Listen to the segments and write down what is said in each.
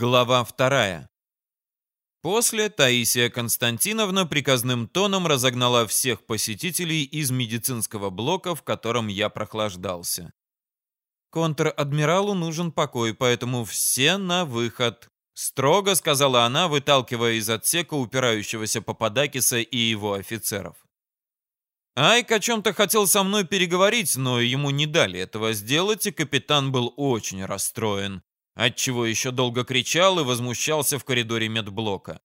Глава вторая. После Таисия Константиновна приказным тоном разогнала всех посетителей из медицинского блока, в котором я прохлаждался. «Контр-адмиралу нужен покой, поэтому все на выход», — строго сказала она, выталкивая из отсека упирающегося Пападакиса и его офицеров. Айк о чем-то хотел со мной переговорить, но ему не дали этого сделать, и капитан был очень расстроен отчего еще долго кричал и возмущался в коридоре медблока.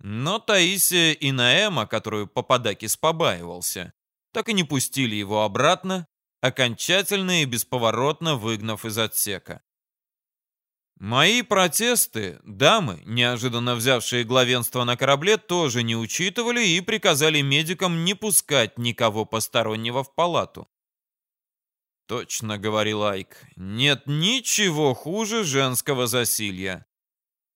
Но Таисия и Наэма, которую Пападакис побаивался, так и не пустили его обратно, окончательно и бесповоротно выгнав из отсека. Мои протесты дамы, неожиданно взявшие главенство на корабле, тоже не учитывали и приказали медикам не пускать никого постороннего в палату. Точно, говорил Айк, нет ничего хуже женского засилья.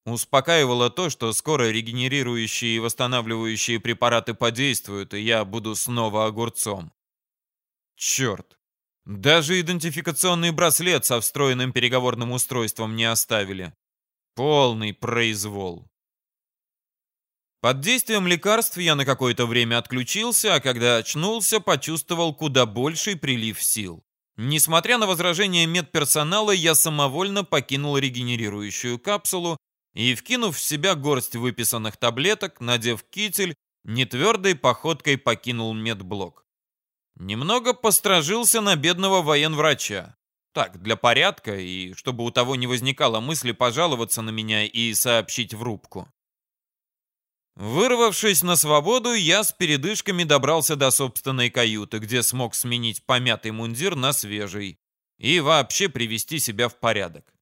Успокаивало то, что скоро регенерирующие и восстанавливающие препараты подействуют, и я буду снова огурцом. Черт! Даже идентификационный браслет со встроенным переговорным устройством не оставили. Полный произвол. Под действием лекарств я на какое-то время отключился, а когда очнулся, почувствовал куда больший прилив сил. Несмотря на возражения медперсонала, я самовольно покинул регенерирующую капсулу и, вкинув в себя горсть выписанных таблеток, надев китель, нетвердой походкой покинул медблок. Немного постражился на бедного военврача. Так, для порядка, и чтобы у того не возникало мысли пожаловаться на меня и сообщить в рубку. Вырвавшись на свободу, я с передышками добрался до собственной каюты, где смог сменить помятый мундир на свежий и вообще привести себя в порядок.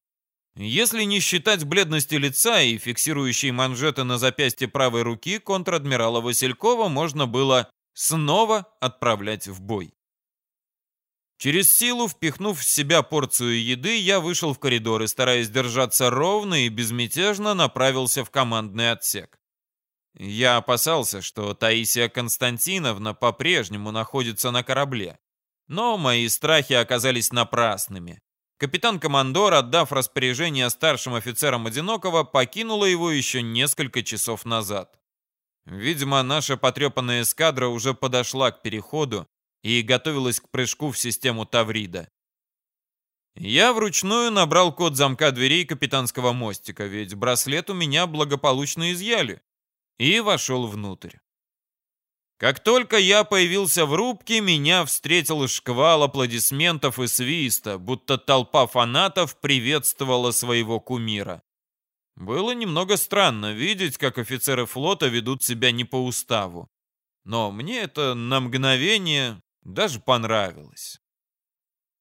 Если не считать бледности лица и фиксирующей манжеты на запястье правой руки, контр-адмирала Василькова можно было снова отправлять в бой. Через силу, впихнув в себя порцию еды, я вышел в коридор и, стараясь держаться ровно и безмятежно, направился в командный отсек. Я опасался, что Таисия Константиновна по-прежнему находится на корабле. Но мои страхи оказались напрасными. Капитан-командор, отдав распоряжение старшим офицерам Одинокого, покинула его еще несколько часов назад. Видимо, наша потрепанная эскадра уже подошла к переходу и готовилась к прыжку в систему Таврида. Я вручную набрал код замка дверей капитанского мостика, ведь браслет у меня благополучно изъяли и вошел внутрь. Как только я появился в рубке, меня встретил шквал аплодисментов и свиста, будто толпа фанатов приветствовала своего кумира. Было немного странно видеть, как офицеры флота ведут себя не по уставу. Но мне это на мгновение даже понравилось.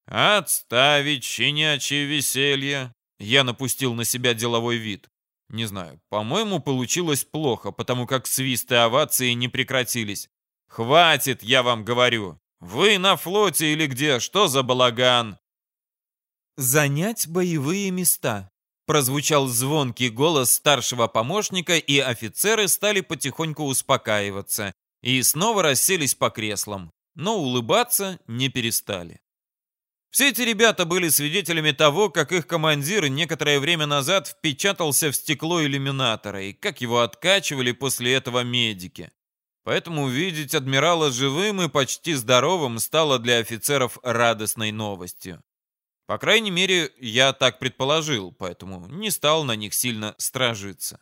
«Отставить щенячье веселье!» Я напустил на себя деловой вид. Не знаю, по-моему, получилось плохо, потому как свисты овации не прекратились. Хватит, я вам говорю. Вы на флоте или где? Что за балаган? Занять боевые места. Прозвучал звонкий голос старшего помощника, и офицеры стали потихоньку успокаиваться и снова расселись по креслам, но улыбаться не перестали. Все эти ребята были свидетелями того, как их командир некоторое время назад впечатался в стекло иллюминатора и как его откачивали после этого медики. Поэтому увидеть адмирала живым и почти здоровым стало для офицеров радостной новостью. По крайней мере, я так предположил, поэтому не стал на них сильно стражиться.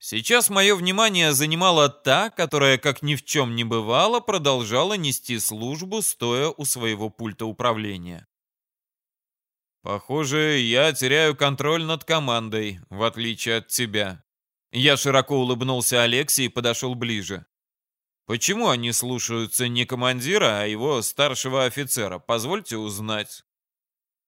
Сейчас мое внимание занимала та, которая, как ни в чем не бывало, продолжала нести службу, стоя у своего пульта управления. «Похоже, я теряю контроль над командой, в отличие от тебя». Я широко улыбнулся Алексе и подошел ближе. «Почему они слушаются не командира, а его старшего офицера? Позвольте узнать».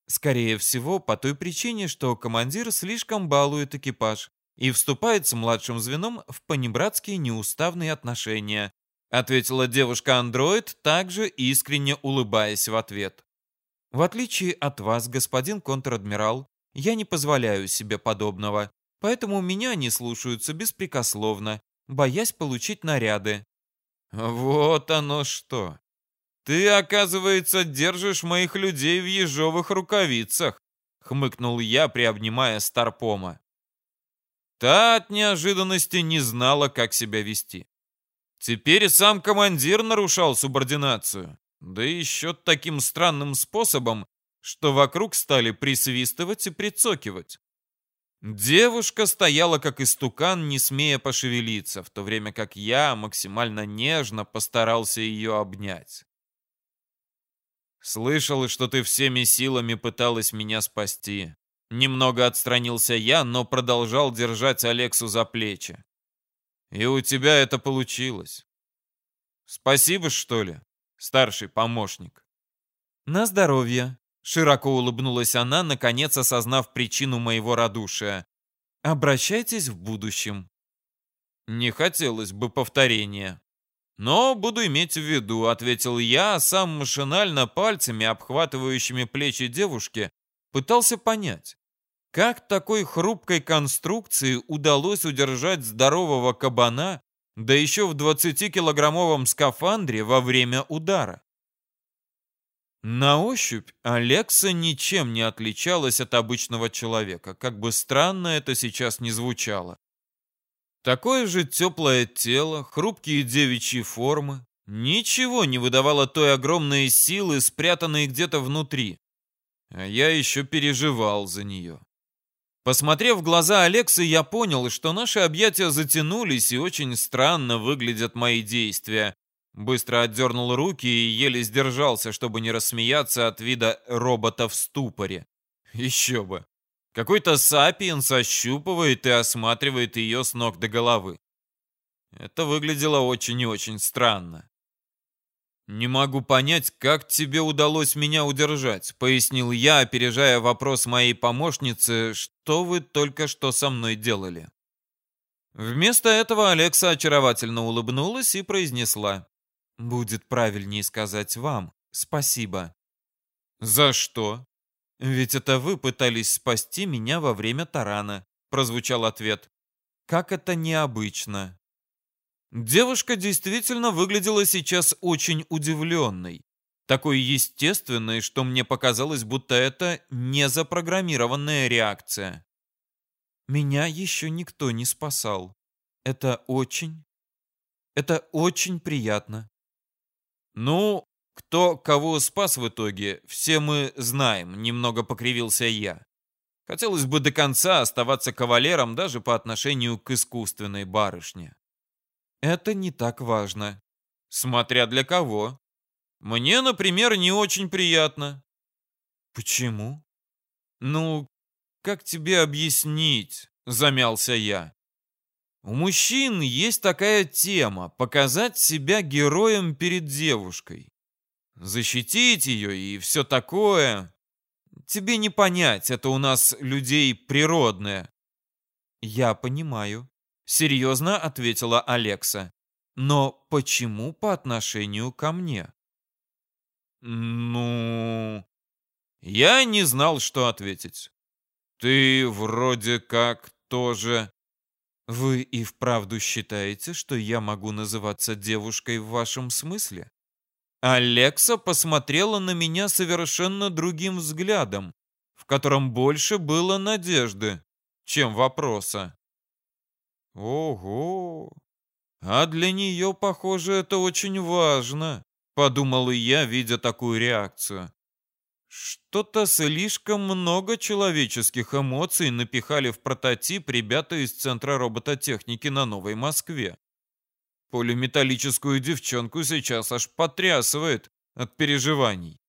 Скорее всего, по той причине, что командир слишком балует экипаж и вступает с младшим звеном в понебратские неуставные отношения», ответила девушка-андроид, также искренне улыбаясь в ответ. «В отличие от вас, господин контр-адмирал, я не позволяю себе подобного, поэтому меня не слушаются беспрекословно, боясь получить наряды». «Вот оно что! Ты, оказывается, держишь моих людей в ежовых рукавицах!» — хмыкнул я, приобнимая Старпома. Та от неожиданности не знала, как себя вести. Теперь сам командир нарушал субординацию, да еще таким странным способом, что вокруг стали присвистывать и прицокивать. Девушка стояла как истукан, не смея пошевелиться, в то время как я максимально нежно постарался ее обнять. Слышал, что ты всеми силами пыталась меня спасти. Немного отстранился я, но продолжал держать Алексу за плечи. И у тебя это получилось. Спасибо, что ли, старший помощник? На здоровье, Широко улыбнулась она, наконец осознав причину моего радушия. «Обращайтесь в будущем». «Не хотелось бы повторения». «Но буду иметь в виду», — ответил я, а сам машинально пальцами, обхватывающими плечи девушки, пытался понять, как такой хрупкой конструкции удалось удержать здорового кабана, да еще в 20-килограммовом скафандре во время удара. На ощупь Алекса ничем не отличалась от обычного человека, как бы странно это сейчас не звучало. Такое же теплое тело, хрупкие девичьи формы, ничего не выдавало той огромной силы, спрятанной где-то внутри. А я еще переживал за нее. Посмотрев в глаза Алексы, я понял, что наши объятия затянулись и очень странно выглядят мои действия. Быстро отдернул руки и еле сдержался, чтобы не рассмеяться от вида робота в ступоре. Еще бы. Какой-то сапиенс ощупывает и осматривает ее с ног до головы. Это выглядело очень и очень странно. «Не могу понять, как тебе удалось меня удержать», — пояснил я, опережая вопрос моей помощницы, что вы только что со мной делали. Вместо этого Алекса очаровательно улыбнулась и произнесла. Будет правильнее сказать вам спасибо. За что? Ведь это вы пытались спасти меня во время тарана, прозвучал ответ. Как это необычно. Девушка действительно выглядела сейчас очень удивленной. Такой естественной, что мне показалось, будто это не запрограммированная реакция. Меня еще никто не спасал. Это очень... Это очень приятно. «Ну, кто кого спас в итоге, все мы знаем», — немного покривился я. Хотелось бы до конца оставаться кавалером даже по отношению к искусственной барышне. Это не так важно. Смотря для кого. Мне, например, не очень приятно. Почему? Ну, как тебе объяснить? Замялся я. У мужчин есть такая тема – показать себя героем перед девушкой. Защитить ее и все такое. Тебе не понять, это у нас людей природное. Я понимаю. Серьезно ответила Алекса. Но почему по отношению ко мне? Ну... Я не знал, что ответить. Ты вроде как тоже... Вы и вправду считаете, что я могу называться девушкой в вашем смысле? Алекса посмотрела на меня совершенно другим взглядом, в котором больше было надежды, чем вопроса. Ого! А для нее, похоже, это очень важно, подумал и я, видя такую реакцию. Что-то слишком много человеческих эмоций напихали в прототип ребята из Центра робототехники на Новой Москве. Полиметаллическую девчонку сейчас аж потрясывает от переживаний.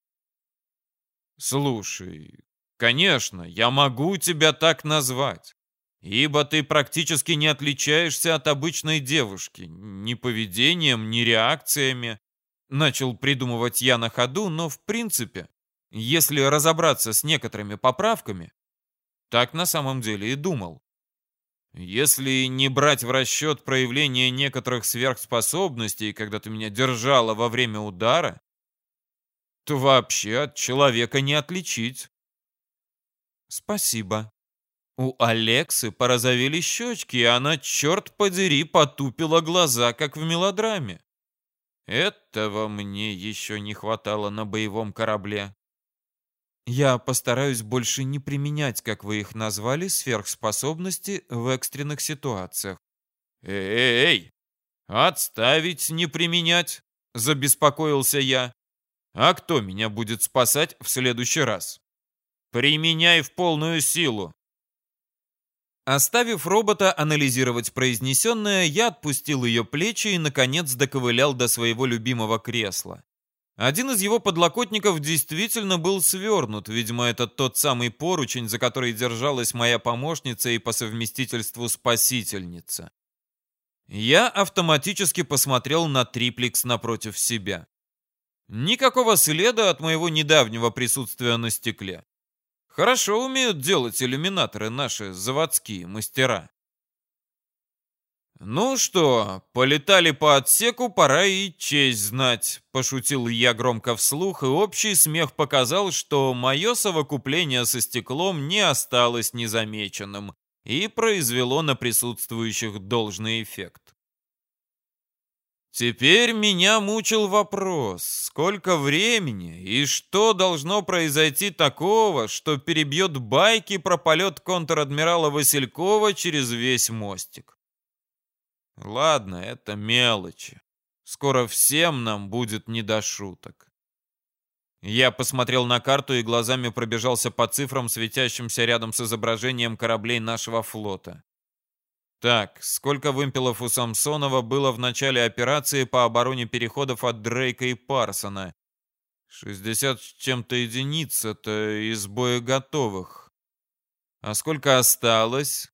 Слушай, конечно, я могу тебя так назвать, ибо ты практически не отличаешься от обычной девушки, ни поведением, ни реакциями. Начал придумывать я на ходу, но в принципе если разобраться с некоторыми поправками, так на самом деле и думал. Если не брать в расчет проявление некоторых сверхспособностей, когда ты меня держала во время удара, то вообще от человека не отличить. Спасибо. У Алексы порозовели щечки, и она, черт подери, потупила глаза, как в мелодраме. Этого мне еще не хватало на боевом корабле. Я постараюсь больше не применять, как вы их назвали, сверхспособности в экстренных ситуациях. Эй, отставить не применять, забеспокоился я. А кто меня будет спасать в следующий раз? Применяй в полную силу. Оставив робота анализировать произнесенное, я отпустил ее плечи и, наконец, доковылял до своего любимого кресла. Один из его подлокотников действительно был свернут, видимо, это тот самый поручень, за который держалась моя помощница и по совместительству спасительница. Я автоматически посмотрел на триплекс напротив себя. Никакого следа от моего недавнего присутствия на стекле. Хорошо умеют делать иллюминаторы наши заводские мастера. «Ну что, полетали по отсеку, пора и честь знать», — пошутил я громко вслух, и общий смех показал, что мое совокупление со стеклом не осталось незамеченным и произвело на присутствующих должный эффект. Теперь меня мучил вопрос, сколько времени и что должно произойти такого, что перебьет байки про полет контр-адмирала Василькова через весь мостик. Ладно, это мелочи. Скоро всем нам будет не до шуток. Я посмотрел на карту и глазами пробежался по цифрам, светящимся рядом с изображением кораблей нашего флота. Так, сколько вымпелов у Самсонова было в начале операции по обороне переходов от Дрейка и Парсона? 60 с чем-то единиц, это из боеготовых. А сколько осталось?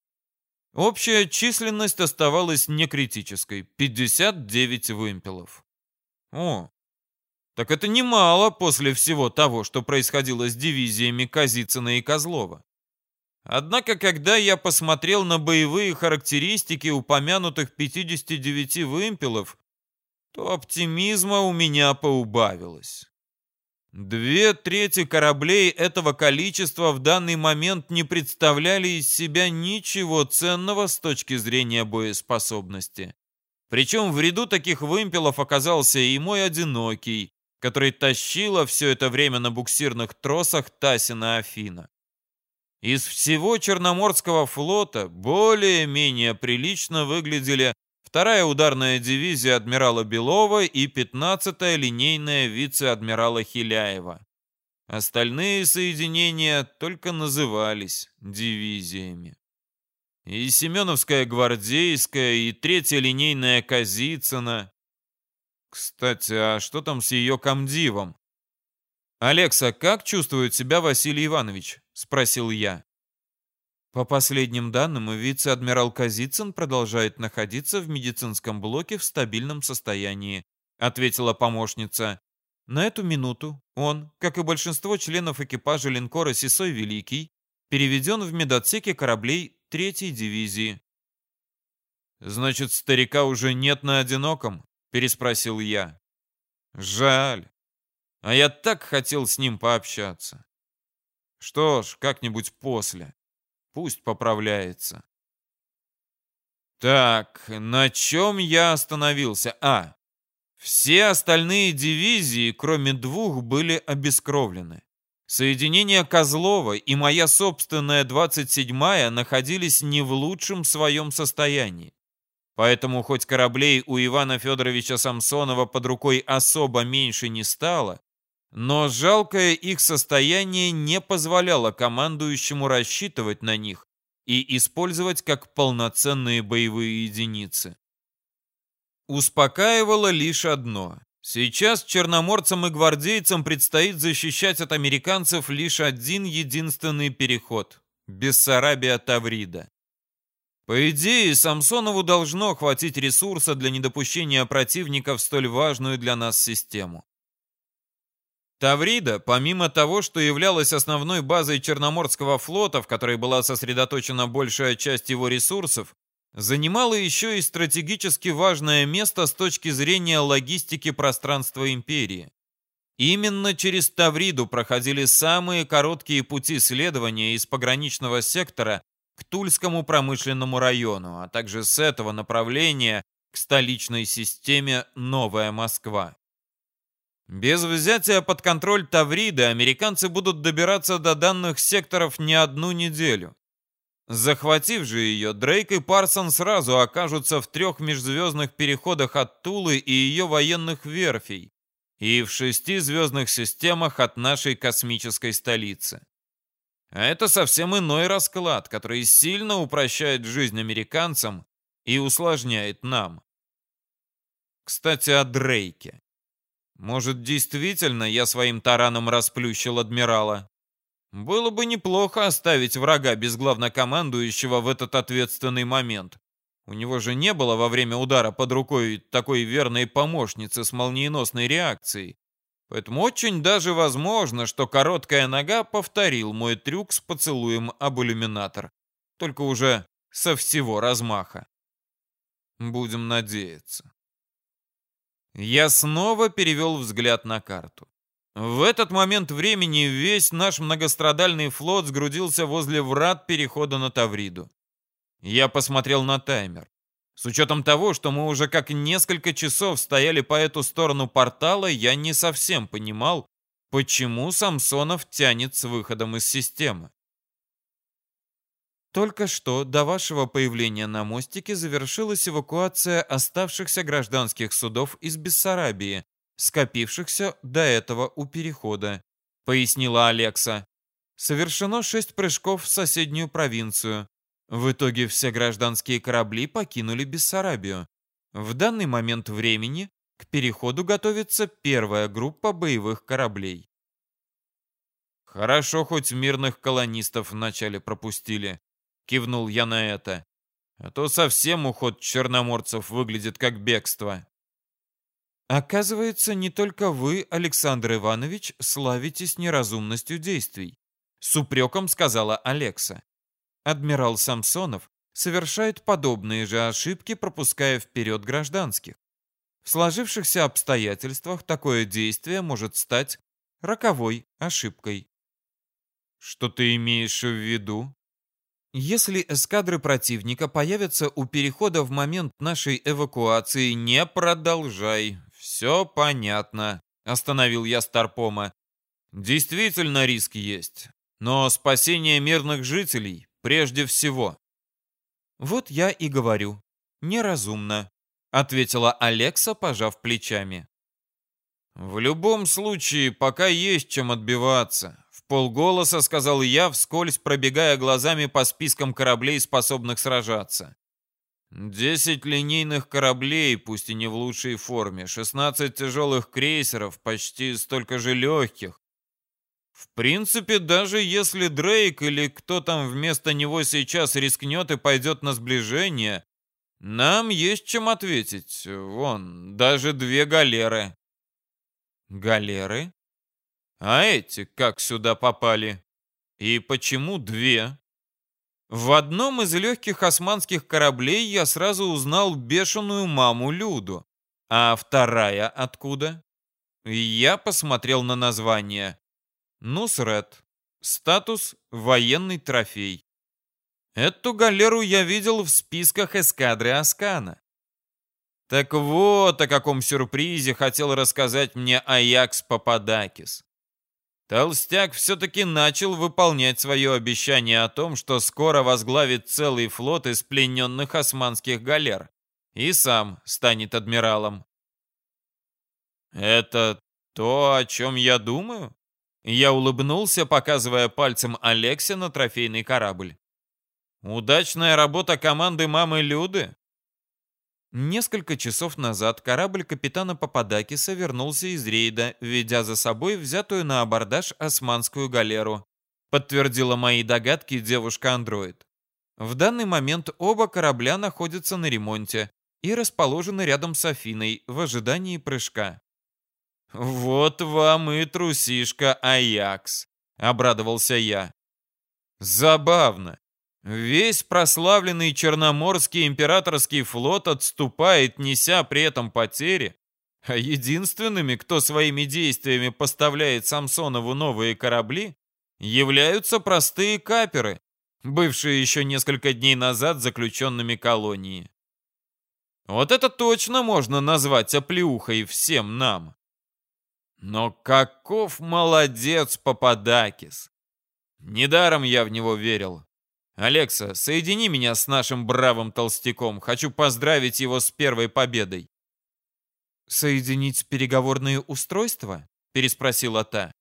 Общая численность оставалась некритической – 59 вымпелов. О, так это немало после всего того, что происходило с дивизиями Казицына и Козлова. Однако, когда я посмотрел на боевые характеристики упомянутых 59 вымпелов, то оптимизма у меня поубавилось. Две трети кораблей этого количества в данный момент не представляли из себя ничего ценного с точки зрения боеспособности. Причем в ряду таких вымпелов оказался и мой одинокий, который тащила все это время на буксирных тросах Тасина Афина. Из всего Черноморского флота более-менее прилично выглядели вторая ударная дивизия адмирала Белова и 15-я линейная вице-адмирала Хиляева. Остальные соединения только назывались дивизиями. И Семеновская гвардейская, и третья линейная Казицына. Кстати, а что там с ее комдивом? «Алекса, как чувствует себя Василий Иванович?» — спросил я. По последним данным, вице-адмирал Казицын продолжает находиться в медицинском блоке в стабильном состоянии, ответила помощница. На эту минуту он, как и большинство членов экипажа линкора Сисой Великий, переведен в медотсеке кораблей третьей дивизии. «Значит, старика уже нет на одиноком?» — переспросил я. «Жаль. А я так хотел с ним пообщаться. Что ж, как-нибудь после». Пусть поправляется. Так, на чем я остановился? А, все остальные дивизии, кроме двух, были обескровлены. Соединение Козлова и моя собственная 27-я находились не в лучшем своем состоянии. Поэтому хоть кораблей у Ивана Федоровича Самсонова под рукой особо меньше не стало, но жалкое их состояние не позволяло командующему рассчитывать на них и использовать как полноценные боевые единицы. Успокаивало лишь одно. Сейчас черноморцам и гвардейцам предстоит защищать от американцев лишь один единственный переход – Бессарабия-Таврида. По идее, Самсонову должно хватить ресурса для недопущения противника в столь важную для нас систему. Таврида, помимо того, что являлась основной базой Черноморского флота, в которой была сосредоточена большая часть его ресурсов, занимала еще и стратегически важное место с точки зрения логистики пространства империи. Именно через Тавриду проходили самые короткие пути следования из пограничного сектора к Тульскому промышленному району, а также с этого направления к столичной системе Новая Москва. Без взятия под контроль Тавриды американцы будут добираться до данных секторов не одну неделю. Захватив же ее, Дрейк и Парсон сразу окажутся в трех межзвездных переходах от Тулы и ее военных верфей и в шести звездных системах от нашей космической столицы. А это совсем иной расклад, который сильно упрощает жизнь американцам и усложняет нам. Кстати, о Дрейке. Может, действительно я своим тараном расплющил адмирала? Было бы неплохо оставить врага без главнокомандующего в этот ответственный момент. У него же не было во время удара под рукой такой верной помощницы с молниеносной реакцией. Поэтому очень даже возможно, что короткая нога повторил мой трюк с поцелуем об иллюминатор. Только уже со всего размаха. Будем надеяться. Я снова перевел взгляд на карту. В этот момент времени весь наш многострадальный флот сгрудился возле врат перехода на Тавриду. Я посмотрел на таймер. С учетом того, что мы уже как несколько часов стояли по эту сторону портала, я не совсем понимал, почему Самсонов тянет с выходом из системы. Только что до вашего появления на мостике завершилась эвакуация оставшихся гражданских судов из Бессарабии, скопившихся до этого у перехода, пояснила Алекса. Совершено шесть прыжков в соседнюю провинцию. В итоге все гражданские корабли покинули Бессарабию. В данный момент времени к переходу готовится первая группа боевых кораблей. Хорошо, хоть мирных колонистов вначале пропустили. Кивнул я на это. А то совсем уход черноморцев выглядит как бегство. Оказывается, не только вы, Александр Иванович, славитесь неразумностью действий. С упреком сказала Алекса. Адмирал Самсонов совершает подобные же ошибки, пропуская вперед гражданских. В сложившихся обстоятельствах такое действие может стать роковой ошибкой. Что ты имеешь в виду? Если эскадры противника появятся у перехода в момент нашей эвакуации, не продолжай. Все понятно. Остановил я Старпома. Действительно риск есть. Но спасение мирных жителей прежде всего. Вот я и говорю. Неразумно. Ответила Алекса, пожав плечами. В любом случае, пока есть чем отбиваться полголоса сказал я, вскользь пробегая глазами по спискам кораблей, способных сражаться. Десять линейных кораблей, пусть и не в лучшей форме, шестнадцать тяжелых крейсеров, почти столько же легких. В принципе, даже если Дрейк или кто там вместо него сейчас рискнет и пойдет на сближение, нам есть чем ответить. Вон, даже две галеры. Галеры? А эти как сюда попали? И почему две? В одном из легких османских кораблей я сразу узнал бешеную маму Люду. А вторая откуда? Я посмотрел на название. Нусред. Статус «Военный трофей». Эту галеру я видел в списках эскадры Аскана. Так вот о каком сюрпризе хотел рассказать мне Аякс Пападакис. Толстяк все-таки начал выполнять свое обещание о том, что скоро возглавит целый флот из плененных османских галер и сам станет адмиралом. «Это то, о чем я думаю?» Я улыбнулся, показывая пальцем Алексе на трофейный корабль. «Удачная работа команды мамы Люды?» Несколько часов назад корабль капитана Пападакиса вернулся из рейда, ведя за собой взятую на абордаж османскую галеру. Подтвердила мои догадки девушка-андроид. В данный момент оба корабля находятся на ремонте и расположены рядом с Афиной в ожидании прыжка. «Вот вам и трусишка Аякс», — обрадовался я. «Забавно. Весь прославленный Черноморский императорский флот отступает, неся при этом потери, а единственными, кто своими действиями поставляет Самсонову новые корабли, являются простые каперы, бывшие еще несколько дней назад заключенными колонии. Вот это точно можно назвать оплеухой всем нам. Но каков молодец Пападакис! Недаром я в него верил. Алекса, соедини меня с нашим бравым толстяком. Хочу поздравить его с первой победой. «Соединить переговорные устройства?» — переспросила та.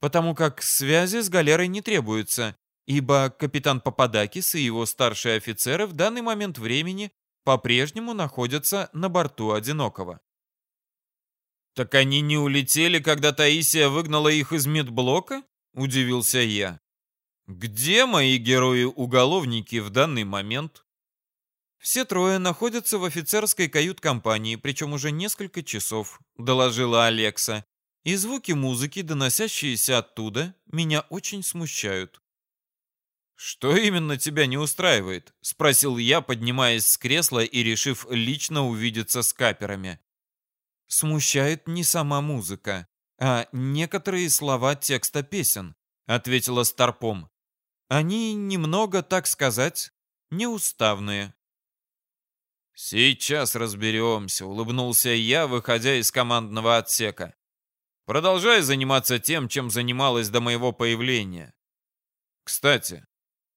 «Потому как связи с галерой не требуется, ибо капитан Пападакис и его старшие офицеры в данный момент времени по-прежнему находятся на борту «Одинокого». «Так они не улетели, когда Таисия выгнала их из медблока?» — удивился я. «Где мои герои-уголовники в данный момент?» «Все трое находятся в офицерской кают-компании, причем уже несколько часов», — доложила Алекса. «И звуки музыки, доносящиеся оттуда, меня очень смущают». «Что именно тебя не устраивает?» — спросил я, поднимаясь с кресла и решив лично увидеться с каперами. «Смущает не сама музыка, а некоторые слова текста песен», — ответила Старпом. «Они немного, так сказать, неуставные». «Сейчас разберемся», — улыбнулся я, выходя из командного отсека. «Продолжай заниматься тем, чем занималась до моего появления. Кстати,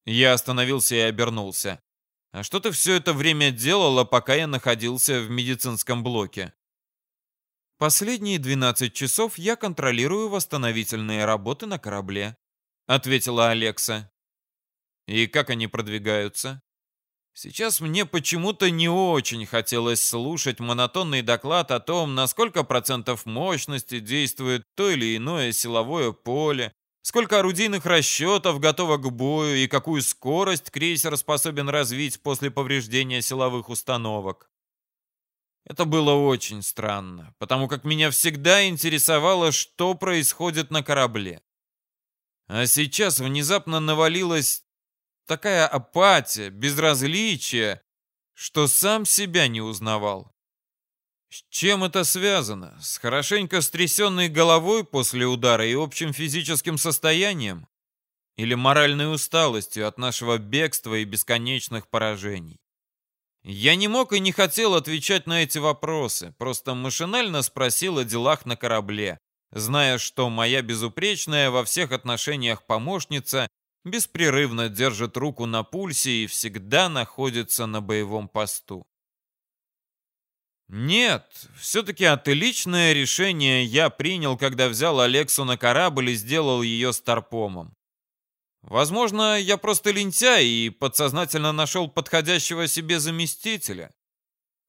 я остановился и обернулся. «А что ты все это время делала, пока я находился в медицинском блоке?» «Последние 12 часов я контролирую восстановительные работы на корабле», — ответила Алекса. «И как они продвигаются?» Сейчас мне почему-то не очень хотелось слушать монотонный доклад о том, на сколько процентов мощности действует то или иное силовое поле, Сколько орудийных расчетов готово к бою и какую скорость крейсер способен развить после повреждения силовых установок. Это было очень странно, потому как меня всегда интересовало, что происходит на корабле. А сейчас внезапно навалилась такая апатия, безразличие, что сам себя не узнавал. С чем это связано? С хорошенько стрясенной головой после удара и общим физическим состоянием? Или моральной усталостью от нашего бегства и бесконечных поражений? Я не мог и не хотел отвечать на эти вопросы, просто машинально спросил о делах на корабле, зная, что моя безупречная во всех отношениях помощница беспрерывно держит руку на пульсе и всегда находится на боевом посту. Нет, все-таки отличное решение я принял, когда взял Алексу на корабль и сделал ее старпомом. Возможно, я просто лентяй и подсознательно нашел подходящего себе заместителя.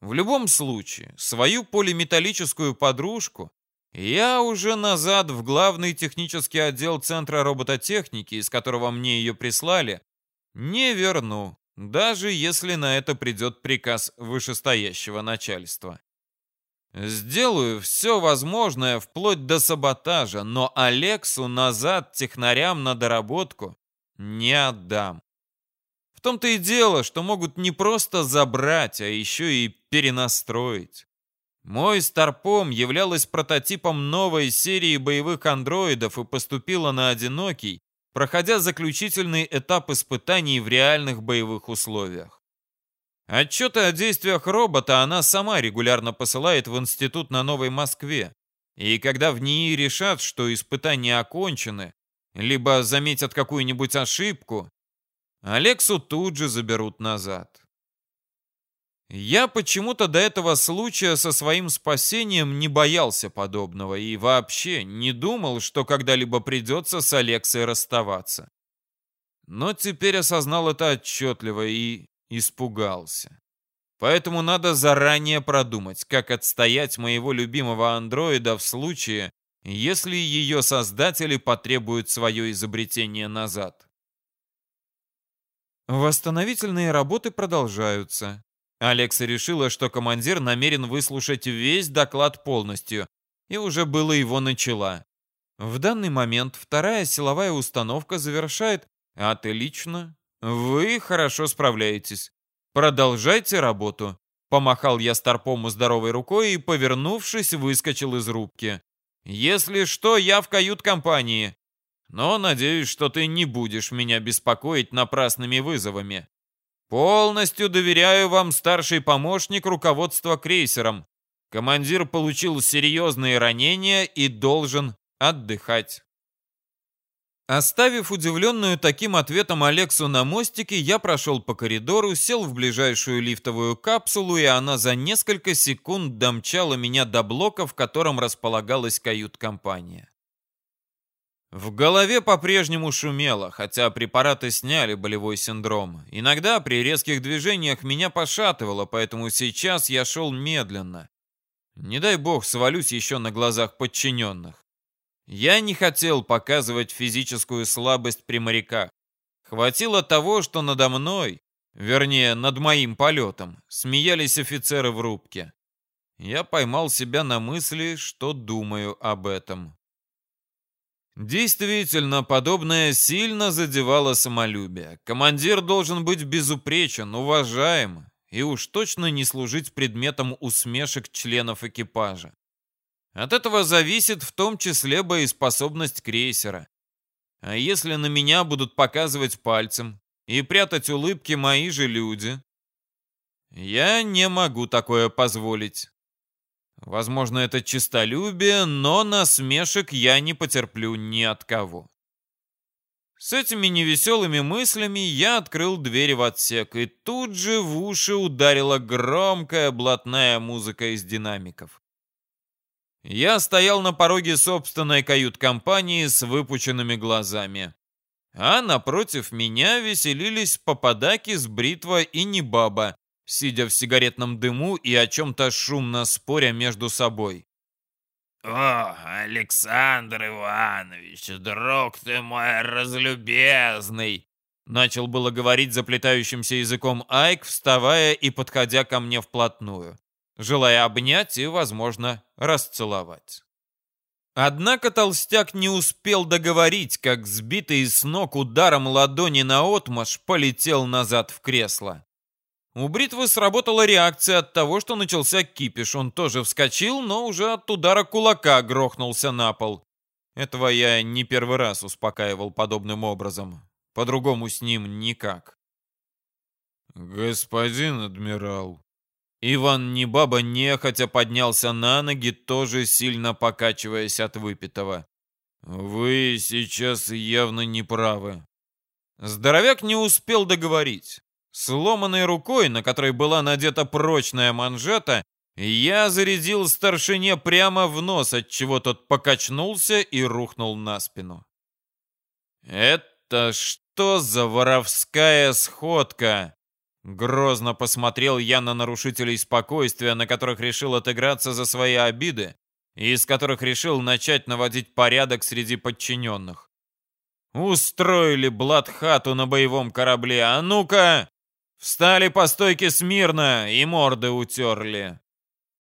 В любом случае, свою полиметаллическую подружку я уже назад в главный технический отдел Центра робототехники, из которого мне ее прислали, не верну даже если на это придет приказ вышестоящего начальства. Сделаю все возможное вплоть до саботажа, но Алексу назад технарям на доработку не отдам. В том-то и дело, что могут не просто забрать, а еще и перенастроить. Мой Старпом являлась прототипом новой серии боевых андроидов и поступила на одинокий, проходя заключительный этап испытаний в реальных боевых условиях. Отчеты о действиях робота она сама регулярно посылает в институт на Новой Москве. И когда в ней решат, что испытания окончены, либо заметят какую-нибудь ошибку, Алексу тут же заберут назад. Я почему-то до этого случая со своим спасением не боялся подобного и вообще не думал, что когда-либо придется с Алексой расставаться. Но теперь осознал это отчетливо и испугался. Поэтому надо заранее продумать, как отстоять моего любимого андроида в случае, если ее создатели потребуют свое изобретение назад. Восстановительные работы продолжаются. Алекса решила, что командир намерен выслушать весь доклад полностью, и уже было его начала. В данный момент вторая силовая установка завершает «Отлично, вы хорошо справляетесь. Продолжайте работу». Помахал я Старпому здоровой рукой и, повернувшись, выскочил из рубки. «Если что, я в кают-компании. Но надеюсь, что ты не будешь меня беспокоить напрасными вызовами». Полностью доверяю вам, старший помощник руководства крейсером. Командир получил серьезные ранения и должен отдыхать. Оставив удивленную таким ответом Алексу на мостике, я прошел по коридору, сел в ближайшую лифтовую капсулу, и она за несколько секунд домчала меня до блока, в котором располагалась кают-компания. В голове по-прежнему шумело, хотя препараты сняли болевой синдром. Иногда при резких движениях меня пошатывало, поэтому сейчас я шел медленно. Не дай бог свалюсь еще на глазах подчиненных. Я не хотел показывать физическую слабость при моряках. Хватило того, что надо мной, вернее, над моим полетом, смеялись офицеры в рубке. Я поймал себя на мысли, что думаю об этом. Действительно, подобное сильно задевало самолюбие. Командир должен быть безупречен, уважаем и уж точно не служить предметом усмешек членов экипажа. От этого зависит в том числе боеспособность крейсера. А если на меня будут показывать пальцем и прятать улыбки мои же люди? Я не могу такое позволить. Возможно, это чистолюбие, но насмешек я не потерплю ни от кого. С этими невеселыми мыслями я открыл дверь в отсек, и тут же в уши ударила громкая блатная музыка из динамиков. Я стоял на пороге собственной кают-компании с выпученными глазами. А напротив меня веселились попадаки с бритва и небаба, сидя в сигаретном дыму и о чем-то шумно споря между собой. «О, Александр Иванович, друг ты мой разлюбезный!» Начал было говорить заплетающимся языком Айк, вставая и подходя ко мне вплотную желая обнять и, возможно, расцеловать. Однако толстяк не успел договорить, как сбитый с ног ударом ладони на отмаш полетел назад в кресло. У бритвы сработала реакция от того, что начался кипиш. Он тоже вскочил, но уже от удара кулака грохнулся на пол. Этого я не первый раз успокаивал подобным образом. По-другому с ним никак. «Господин адмирал», Иван Небаба нехотя поднялся на ноги, тоже сильно покачиваясь от выпитого. «Вы сейчас явно не правы». Здоровяк не успел договорить. Сломанной рукой, на которой была надета прочная манжета, я зарядил старшине прямо в нос, отчего тот покачнулся и рухнул на спину. «Это что за воровская сходка?» Грозно посмотрел я на нарушителей спокойствия, на которых решил отыграться за свои обиды и из которых решил начать наводить порядок среди подчиненных. Устроили блатхату на боевом корабле, а ну-ка! Встали по стойке смирно и морды утерли.